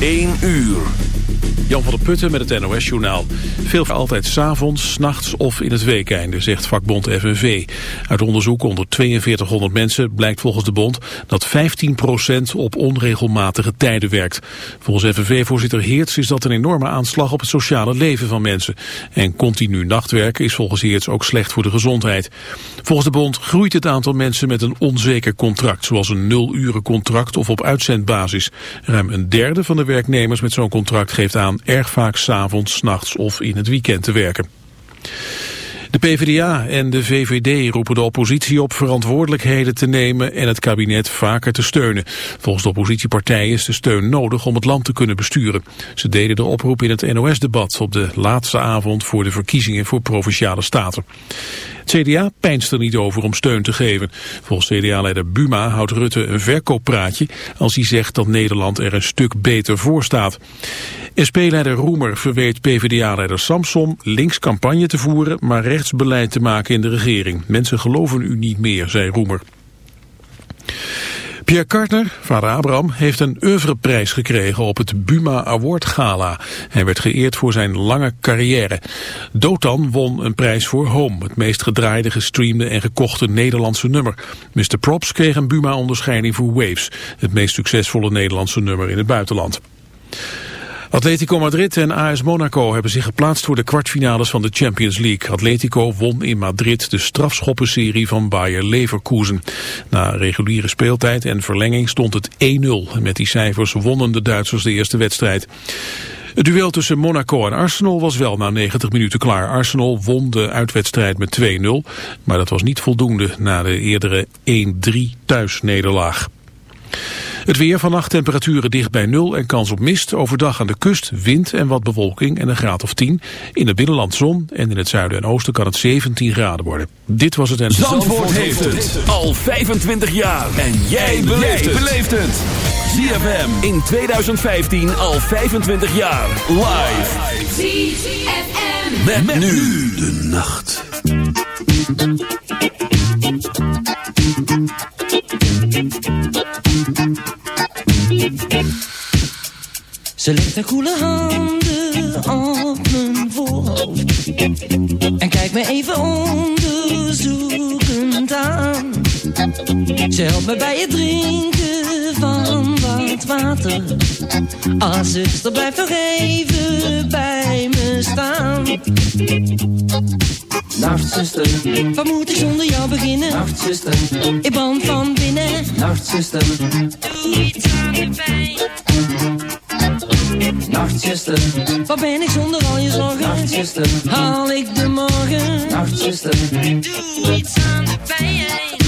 1 uur. Jan van der Putten met het NOS-journaal. Veel altijd s'avonds, nachts of in het weekeinde, zegt vakbond FNV. Uit onderzoek onder 4200 mensen blijkt volgens de bond... dat 15% op onregelmatige tijden werkt. Volgens FNV-voorzitter Heerts is dat een enorme aanslag op het sociale leven van mensen. En continu nachtwerken is volgens Heerts ook slecht voor de gezondheid. Volgens de bond groeit het aantal mensen met een onzeker contract... zoals een nul-uren contract of op uitzendbasis. Ruim een derde van de werknemers met zo'n contract geeft aan erg vaak s'avonds, nachts of in het weekend te werken. De PvdA en de VVD roepen de oppositie op verantwoordelijkheden te nemen en het kabinet vaker te steunen. Volgens de oppositiepartijen is de steun nodig om het land te kunnen besturen. Ze deden de oproep in het NOS-debat op de laatste avond voor de verkiezingen voor Provinciale Staten. CDA pijnst er niet over om steun te geven. Volgens CDA-leider Buma houdt Rutte een verkooppraatje als hij zegt dat Nederland er een stuk beter voor staat. SP-leider Roemer verweet PvdA-leider Samson links campagne te voeren, maar rechtsbeleid te maken in de regering. Mensen geloven u niet meer, zei Roemer. Pierre Kartner, vader Abraham, heeft een oeuvreprijs gekregen op het Buma Award Gala. Hij werd geëerd voor zijn lange carrière. Dotan won een prijs voor Home, het meest gedraaide, gestreamde en gekochte Nederlandse nummer. Mr. Props kreeg een Buma-onderscheiding voor Waves, het meest succesvolle Nederlandse nummer in het buitenland. Atletico Madrid en AS Monaco hebben zich geplaatst voor de kwartfinales van de Champions League. Atletico won in Madrid de strafschoppenserie van Bayer Leverkusen. Na reguliere speeltijd en verlenging stond het 1-0. Met die cijfers wonnen de Duitsers de eerste wedstrijd. Het duel tussen Monaco en Arsenal was wel na 90 minuten klaar. Arsenal won de uitwedstrijd met 2-0, maar dat was niet voldoende na de eerdere 1-3 thuisnederlaag. Het weer vannacht temperaturen dicht bij nul en kans op mist. Overdag aan de kust wind en wat bewolking en een graad of 10. In het binnenland zon en in het zuiden en oosten kan het 17 graden worden. Dit was het en... Zandvoort, heeft het al 25 jaar. En jij beleeft het. ZFM in 2015 al 25 jaar. Live. ZFM. Met, met nu de nacht. Ze legt haar koele handen op mijn voorhoofd. En kijkt me even onderzoekend aan. Ze helpt me bij het drinken van wat water Ah zuster blijf nog even bij me staan Nachtzuster, wat moet ik zonder jou beginnen? Nachtzuster, ik brand van binnen. Nachtzuster, doe iets aan de pijn. Nachtzuster, wat ben ik zonder al je zorgen? Nachtzuster, haal ik de morgen? Nachtzuster, doe iets aan de pijn.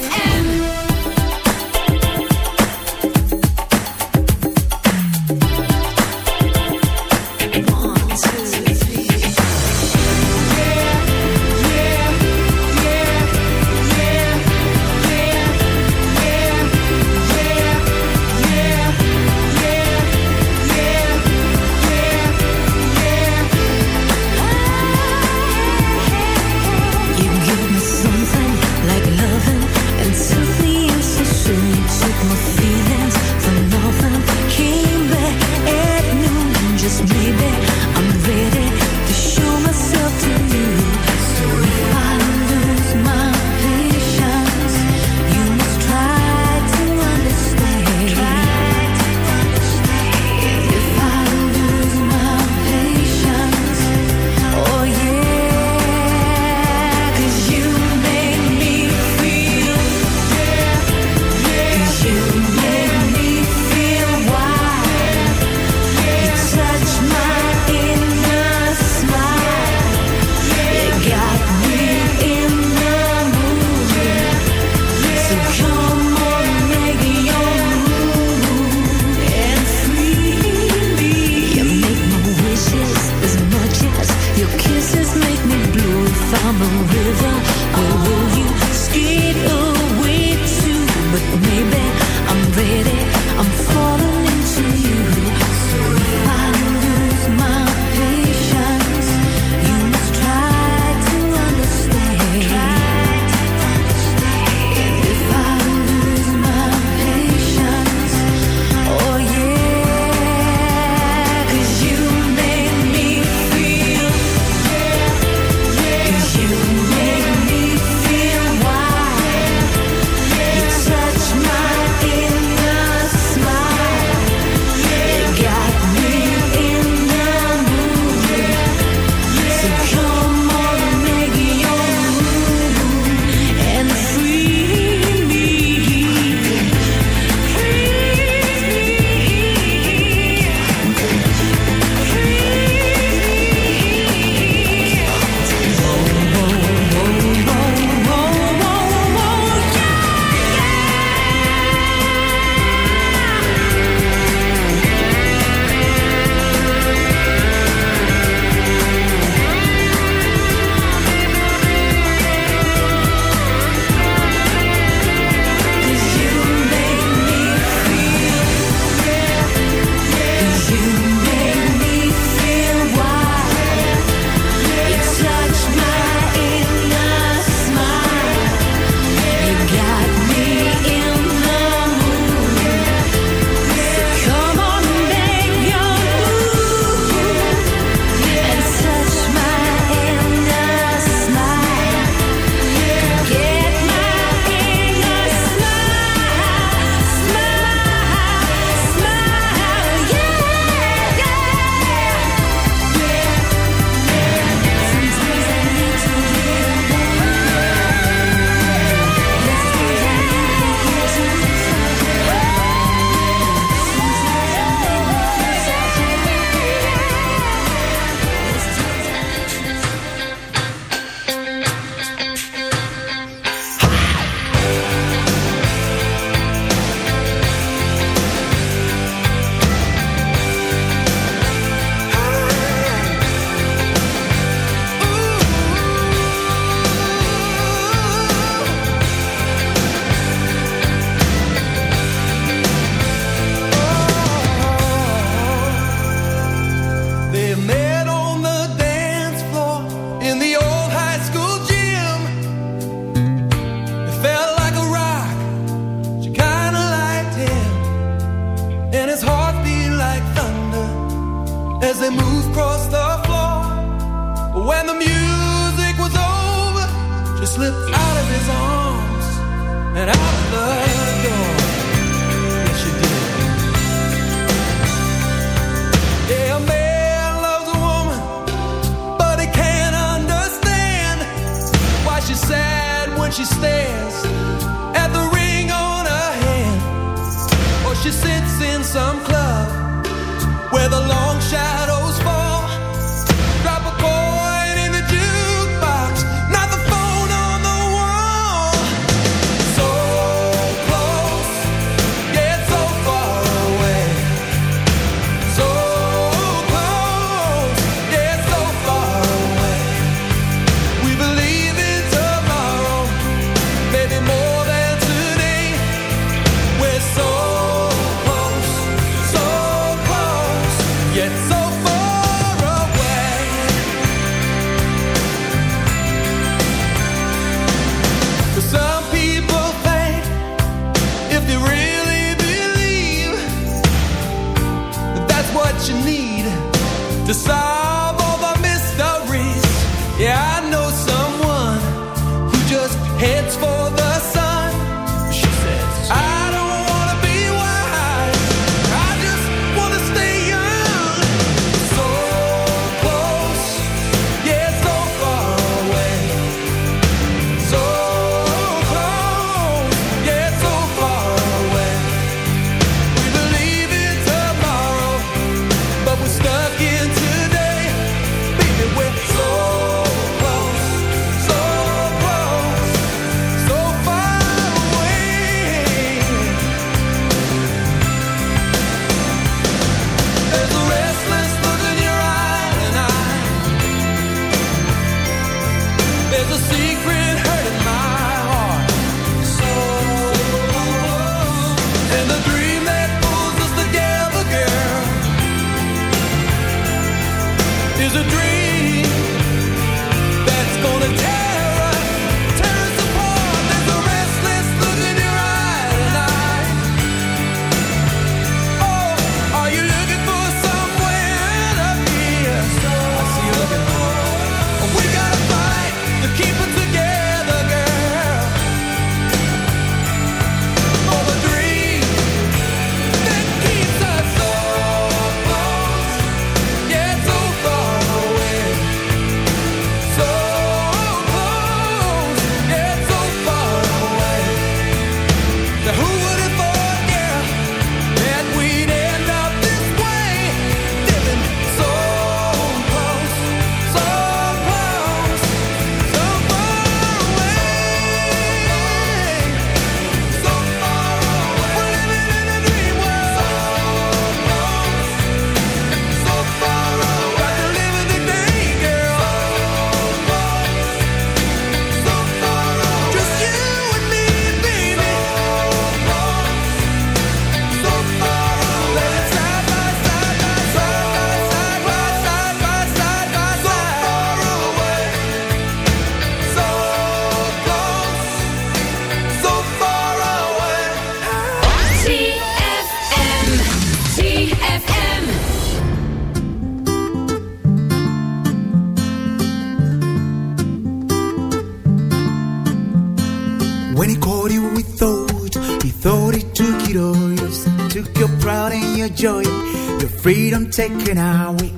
taking our week.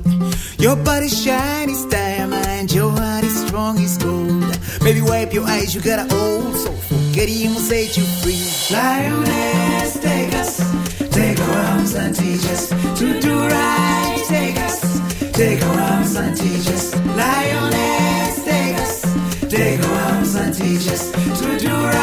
Your body's shiny as diamond, your heart is strong as gold. Maybe wipe your eyes, you got an old soul. Forget him, set you free. Lioness, take us, take our arms and teach us to do right. Take us, take our arms and teach us. Lioness, take us, take our arms and teach us to do right.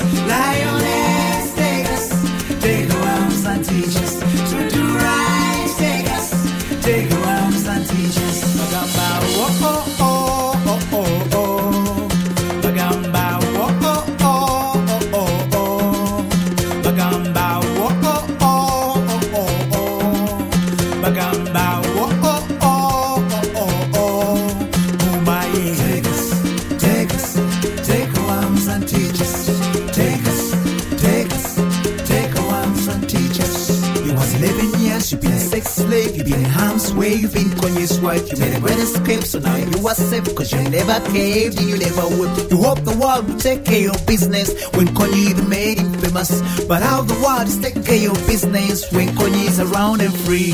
Where you've been Kanye's wife? you made a great escape. So now you are safe, cause you never caved and you never would. You hope the world will take care of business when Kanye even made him famous. But how the world is taking care of business when Kanye's is around and free.